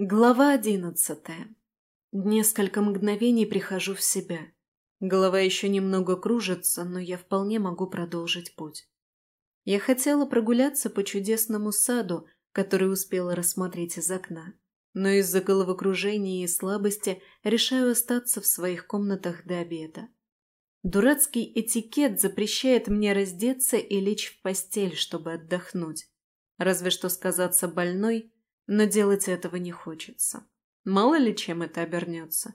Глава одиннадцатая. Несколько мгновений прихожу в себя. Голова еще немного кружится, но я вполне могу продолжить путь. Я хотела прогуляться по чудесному саду, который успела рассмотреть из окна, но из-за головокружения и слабости решаю остаться в своих комнатах до обеда. Дурацкий этикет запрещает мне раздеться и лечь в постель, чтобы отдохнуть. Разве что сказаться больной – но делать этого не хочется. Мало ли чем это обернется.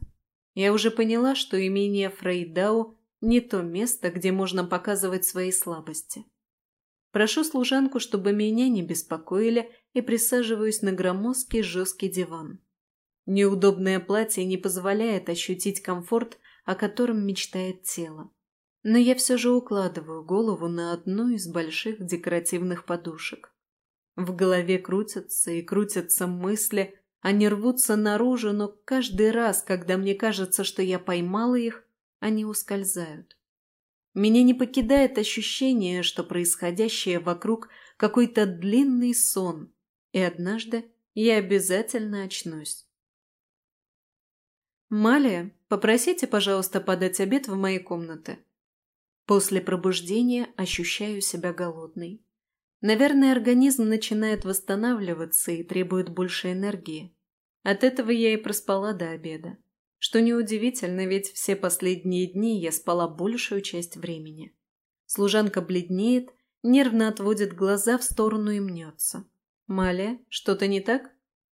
Я уже поняла, что имение Фрейдау не то место, где можно показывать свои слабости. Прошу служанку, чтобы меня не беспокоили, и присаживаюсь на громоздкий жесткий диван. Неудобное платье не позволяет ощутить комфорт, о котором мечтает тело. Но я все же укладываю голову на одну из больших декоративных подушек. В голове крутятся и крутятся мысли, они рвутся наружу, но каждый раз, когда мне кажется, что я поймала их, они ускользают. Меня не покидает ощущение, что происходящее вокруг какой-то длинный сон, и однажды я обязательно очнусь. «Малия, попросите, пожалуйста, подать обед в мои комнаты». После пробуждения ощущаю себя голодной. Наверное, организм начинает восстанавливаться и требует больше энергии. От этого я и проспала до обеда. Что неудивительно, ведь все последние дни я спала большую часть времени. Служанка бледнеет, нервно отводит глаза в сторону и мнется. «Малия, что-то не так?»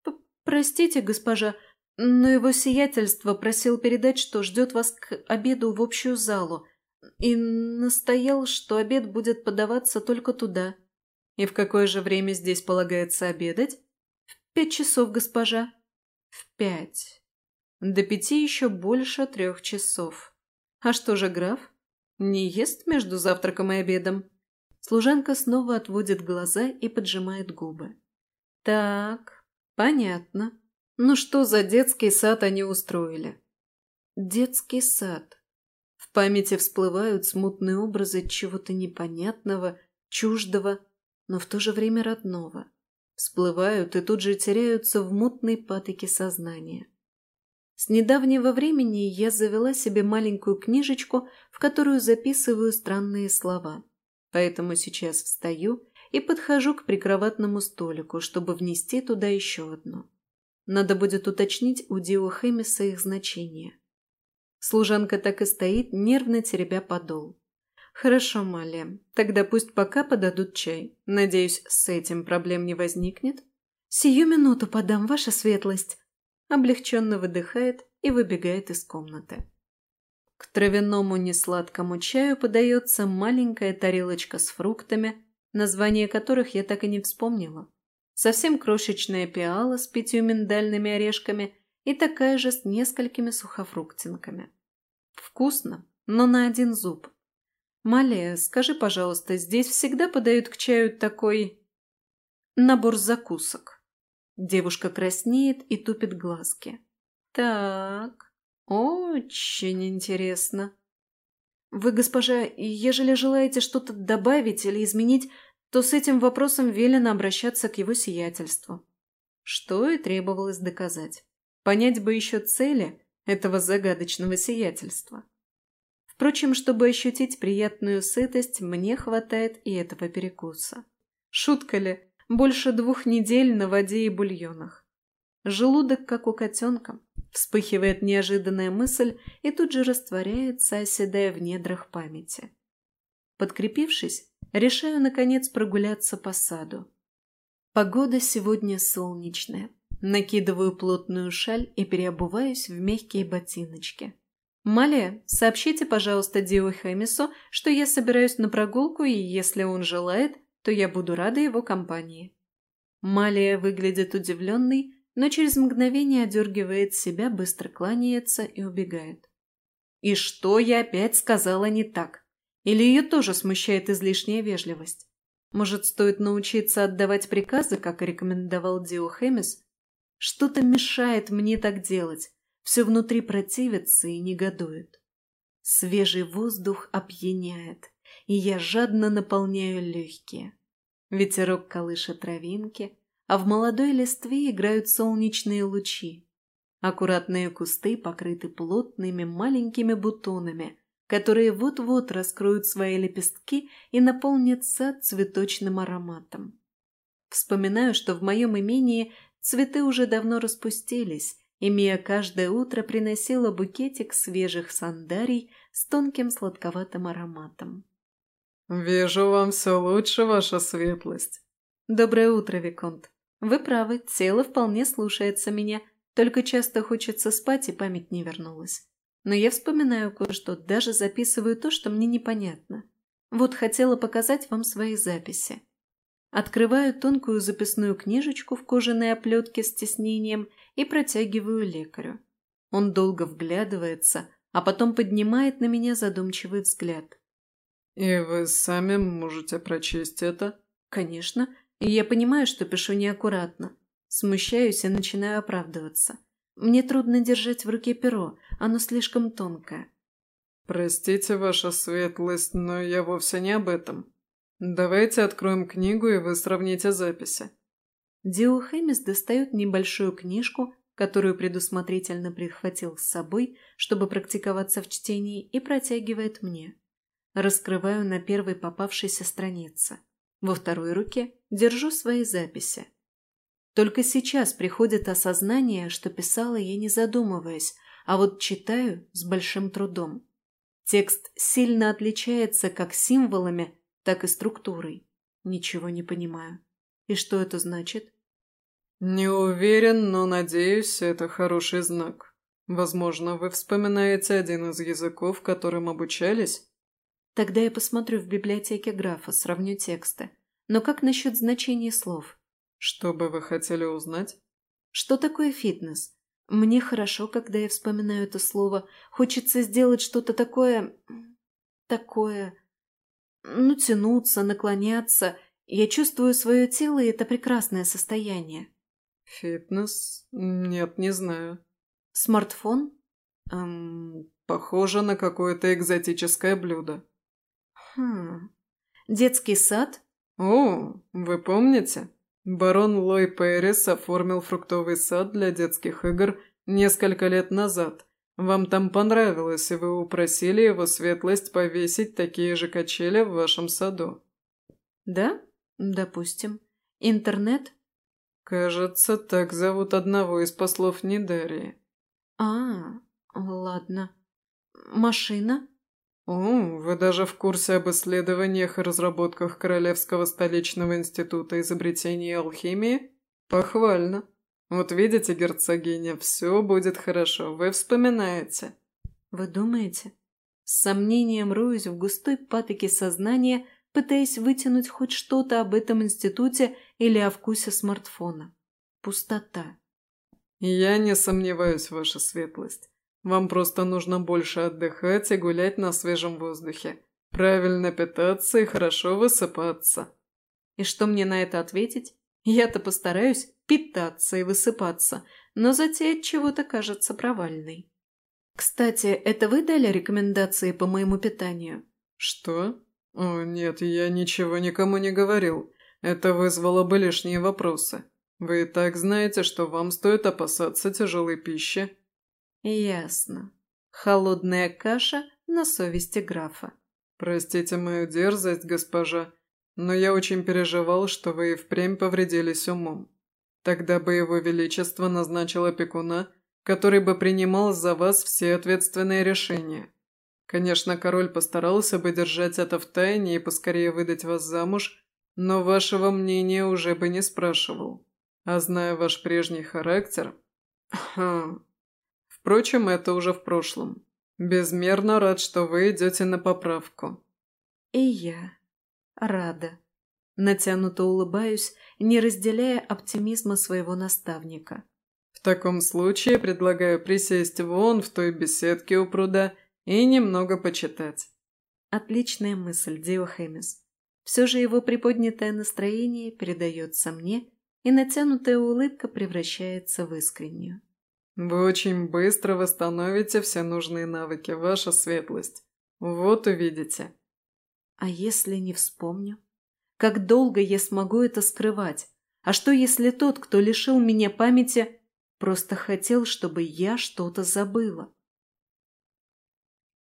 П «Простите, госпожа, но его сиятельство просил передать, что ждет вас к обеду в общую залу, и настоял, что обед будет подаваться только туда». «И в какое же время здесь полагается обедать?» «В пять часов, госпожа». «В пять. До пяти еще больше трех часов. А что же граф? Не ест между завтраком и обедом?» Служанка снова отводит глаза и поджимает губы. «Так, понятно. Ну что за детский сад они устроили?» «Детский сад». В памяти всплывают смутные образы чего-то непонятного, чуждого, но в то же время родного. Всплывают и тут же теряются в мутной патоке сознания. С недавнего времени я завела себе маленькую книжечку, в которую записываю странные слова. Поэтому сейчас встаю и подхожу к прикроватному столику, чтобы внести туда еще одно. Надо будет уточнить у Дио Хэмиса их значение. Служанка так и стоит, нервно теребя подол. «Хорошо, Малия. Тогда пусть пока подадут чай. Надеюсь, с этим проблем не возникнет?» «Сию минуту подам, ваша светлость!» Облегченно выдыхает и выбегает из комнаты. К травяному несладкому чаю подается маленькая тарелочка с фруктами, название которых я так и не вспомнила. Совсем крошечная пиала с пятью миндальными орешками и такая же с несколькими сухофруктинками. Вкусно, но на один зуб. «Малия, скажи, пожалуйста, здесь всегда подают к чаю такой... набор закусок?» Девушка краснеет и тупит глазки. «Так, очень интересно. Вы, госпожа, ежели желаете что-то добавить или изменить, то с этим вопросом велено обращаться к его сиятельству». Что и требовалось доказать. Понять бы еще цели этого загадочного сиятельства. Впрочем, чтобы ощутить приятную сытость, мне хватает и этого перекуса. Шутка ли, больше двух недель на воде и бульонах. Желудок, как у котенка, вспыхивает неожиданная мысль и тут же растворяется, оседая в недрах памяти. Подкрепившись, решаю, наконец, прогуляться по саду. Погода сегодня солнечная. Накидываю плотную шаль и переобуваюсь в мягкие ботиночки. «Малия, сообщите, пожалуйста, Дио Хэмису, что я собираюсь на прогулку, и если он желает, то я буду рада его компании». Малия выглядит удивленной, но через мгновение одергивает себя, быстро кланяется и убегает. И что я опять сказала не так? Или ее тоже смущает излишняя вежливость? Может, стоит научиться отдавать приказы, как рекомендовал Дио Хэмис? Что-то мешает мне так делать, все внутри противится и негодует. Свежий воздух опьяняет, и я жадно наполняю легкие. Ветерок колышет травинки, а в молодой листве играют солнечные лучи. Аккуратные кусты покрыты плотными маленькими бутонами, которые вот-вот раскроют свои лепестки и наполнят сад цветочным ароматом. Вспоминаю, что в моем имении цветы уже давно распустились, и Мия каждое утро приносила букетик свежих сандарий с тонким сладковатым ароматом. «Вижу, вам все лучше, ваша светлость». «Доброе утро, Виконт. Вы правы, тело вполне слушается меня, только часто хочется спать, и память не вернулась. Но я вспоминаю кое-что, даже записываю то, что мне непонятно. Вот хотела показать вам свои записи. Открываю тонкую записную книжечку в кожаной оплетке с тиснением и протягиваю лекарю. Он долго вглядывается, а потом поднимает на меня задумчивый взгляд. «И вы сами можете прочесть это?» «Конечно. И я понимаю, что пишу неаккуратно. Смущаюсь и начинаю оправдываться. Мне трудно держать в руке перо, оно слишком тонкое». «Простите, ваша светлость, но я вовсе не об этом. «Давайте откроем книгу, и вы сравните записи». Диохемис достает небольшую книжку, которую предусмотрительно прихватил с собой, чтобы практиковаться в чтении, и протягивает мне. Раскрываю на первой попавшейся странице. Во второй руке держу свои записи. Только сейчас приходит осознание, что писала я не задумываясь, а вот читаю с большим трудом. Текст сильно отличается как символами, так и структурой. Ничего не понимаю. И что это значит? Не уверен, но надеюсь, это хороший знак. Возможно, вы вспоминаете один из языков, которым обучались? Тогда я посмотрю в библиотеке графа, сравню тексты. Но как насчет значений слов? Что бы вы хотели узнать? Что такое фитнес? Мне хорошо, когда я вспоминаю это слово. Хочется сделать что-то такое... такое ну, тянуться, наклоняться. Я чувствую свое тело, и это прекрасное состояние. Фитнес? Нет, не знаю. Смартфон? Эм, похоже на какое-то экзотическое блюдо. Хм. Детский сад? О, вы помните? Барон Лой Пэрис оформил фруктовый сад для детских игр несколько лет назад – вам там понравилось, и вы упросили его светлость повесить такие же качели в вашем саду. Да, допустим. Интернет? Кажется, так зовут одного из послов Нидарии. А, ладно. Машина? О, вы даже в курсе об исследованиях и разработках Королевского столичного института изобретений и алхимии? Похвально. Вот видите, герцогиня, все будет хорошо, вы вспоминаете». «Вы думаете?» С сомнением роюсь в густой патоке сознания, пытаясь вытянуть хоть что-то об этом институте или о вкусе смартфона. Пустота. «Я не сомневаюсь, ваша светлость. Вам просто нужно больше отдыхать и гулять на свежем воздухе, правильно питаться и хорошо высыпаться». И что мне на это ответить? Я-то постараюсь питаться и высыпаться, но затея чего-то кажется провальной. Кстати, это вы дали рекомендации по моему питанию? Что? О, нет, я ничего никому не говорил. Это вызвало бы лишние вопросы. Вы и так знаете, что вам стоит опасаться тяжелой пищи. Ясно. Холодная каша на совести графа. Простите мою дерзость, госпожа, но я очень переживал, что вы и впрямь повредились умом. Тогда бы его величество назначил опекуна, который бы принимал за вас все ответственные решения. Конечно, король постарался бы держать это в тайне и поскорее выдать вас замуж, но вашего мнения уже бы не спрашивал. А зная ваш прежний характер... Хм. Впрочем, это уже в прошлом. Безмерно рад, что вы идете на поправку. И я рада. Натянуто улыбаюсь, не разделяя оптимизма своего наставника. «В таком случае предлагаю присесть вон в той беседке у пруда и немного почитать». Отличная мысль, Диохемис. Все же его приподнятое настроение передается мне, и натянутая улыбка превращается в искреннюю. «Вы очень быстро восстановите все нужные навыки, ваша светлость. Вот увидите». «А если не вспомню?» Как долго я смогу это скрывать? А что, если тот, кто лишил меня памяти, просто хотел, чтобы я что-то забыла?